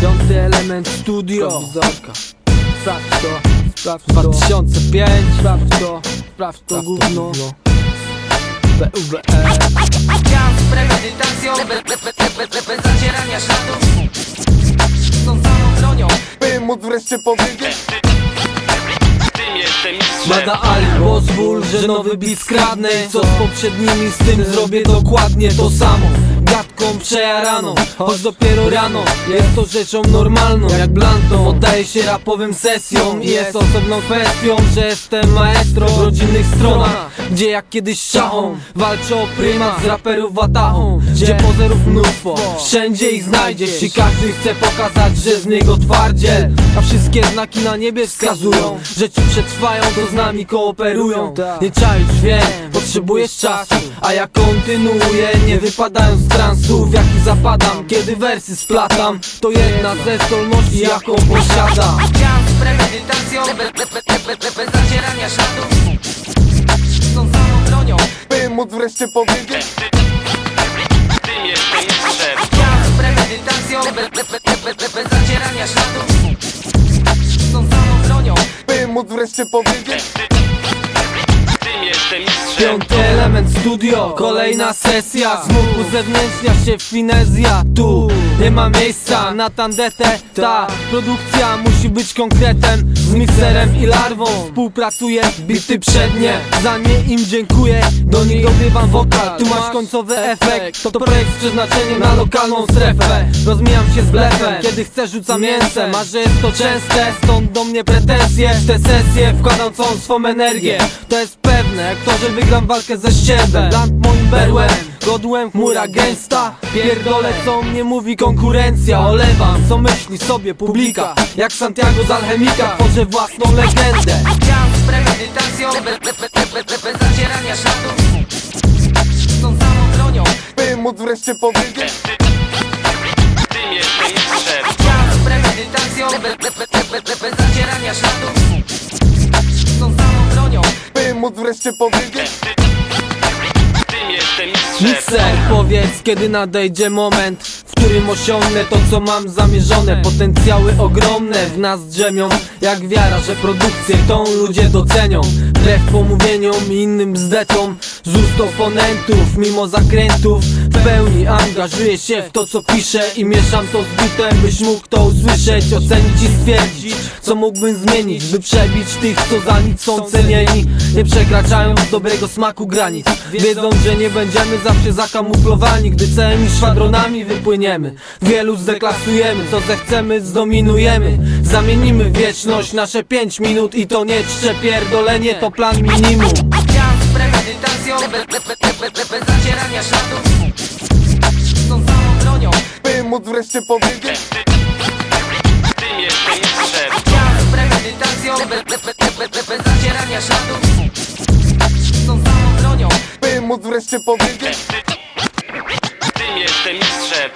Piąty element studio. Prowizorka. Sprawdź to, sprawdź to. 2005 Sprawdź to, sprawdź to gówno. BUBE Ja z premedytacją, be, be, be, be, be, bez zacierania śladów tą samą bronią. By móc wreszcie powiedzieć. Mada Ali, pozwól, że nowy beat skradnę. Co z poprzednimi, z tym zrobię dokładnie to samo Gadką przejaraną, choć dopiero rano. Jest to rzeczą normalną, jak Blanton Oddaję się rapowym sesjom I jest osobną kwestią, że jestem maestro W rodzinnych stronach, gdzie jak kiedyś szachą Walczę o prymat z raperów watachą Gdzie pozerów mnóstwo, wszędzie ich znajdziesz I każdy chce pokazać, że z niego twardziel A wszystkie znaki na niebie wskazują Że ci przetrwają, to z nami kooperują. Nie czaisz, wiem, potrzebujesz czasu A ja kontynuuję, nie wypadając z transów Jaki zapadam, kiedy wersy splatam To jedna ze zdolności, jaką posiadam Ja z premedytacją, be, be, be, be, be, bez zacierania śladów Z tą samą bronią By móc wreszcie powiedzieć Ja z premedytacją, be, be, be, be, be, bez zacierania śladów Z tą samą bronią By móc wreszcie powiedzieć Piąty element studio, kolejna sesja. Smutku zewnętrznia się finezja. Tu nie ma miejsca na tandetę Ta produkcja musi być konkretem. Z mikserem i larwą Współpracuję, bity przednie. Za nie im dziękuję, do nich dogrywam wokal. Tu masz końcowy efekt To projekt z przeznaczeniem na lokalną strefę. Rozmijam się z blefem, kiedy chcę rzucam mięsem. A że jest to częste, stąd do mnie pretensje. W te sesje wkładam całą swą energię. To jest pewne, jak to, że wygram walkę ze ściebem moim berłem, godłem chmura gęsta Pierdolę co mnie mówi konkurencja Olewam co myśli sobie publika Jak Santiago z Alchemika tworzę własną legendę Ja z premedytacją, be, be, be, be, be, be, bez zacierania śladów Z tą samą bronią By móc wreszcie powiedzieć Ja z premedytacją, be, be, be, be, be, bez zacierania śladów Z tą samą bronią By móc wreszcie powiedzieć Mikser, powiedz kiedy nadejdzie moment W którym osiągnę to co mam zamierzone. Potencjały ogromne w nas drzemią Jak wiara, że produkcję tą ludzie docenią. Wbrew pomówieniom i innym bzdeczom Z ust oponentów, mimo zakrętów W pełni angażuję się w to co piszę I mieszam to z bitem, byś mógł to usłyszeć Ocenić i stwierdzić, co mógłbym zmienić By przebić tych, co za nic są cenieni Nie przekraczając dobrego smaku granic Wiedzą, że nie będziemy zawsze zakamuflowani Gdy całymi szwadronami wypłyniemy Wielu zdeklasujemy, co zechcemy zdominujemy Zamienimy wieczność, nasze pięć minut I to nie czcze pierdolenie, to plan minimum Ja z premedytacją, be, be, be, be, be, bez zacierania śladów móc wreszcie powiedzieć? Ty jesteś szef Z premedytacją, bez, bez, bez, bez, bez zacierania szatów Są samą bronią By móc wreszcie powiedzieć? Ty jesteś szef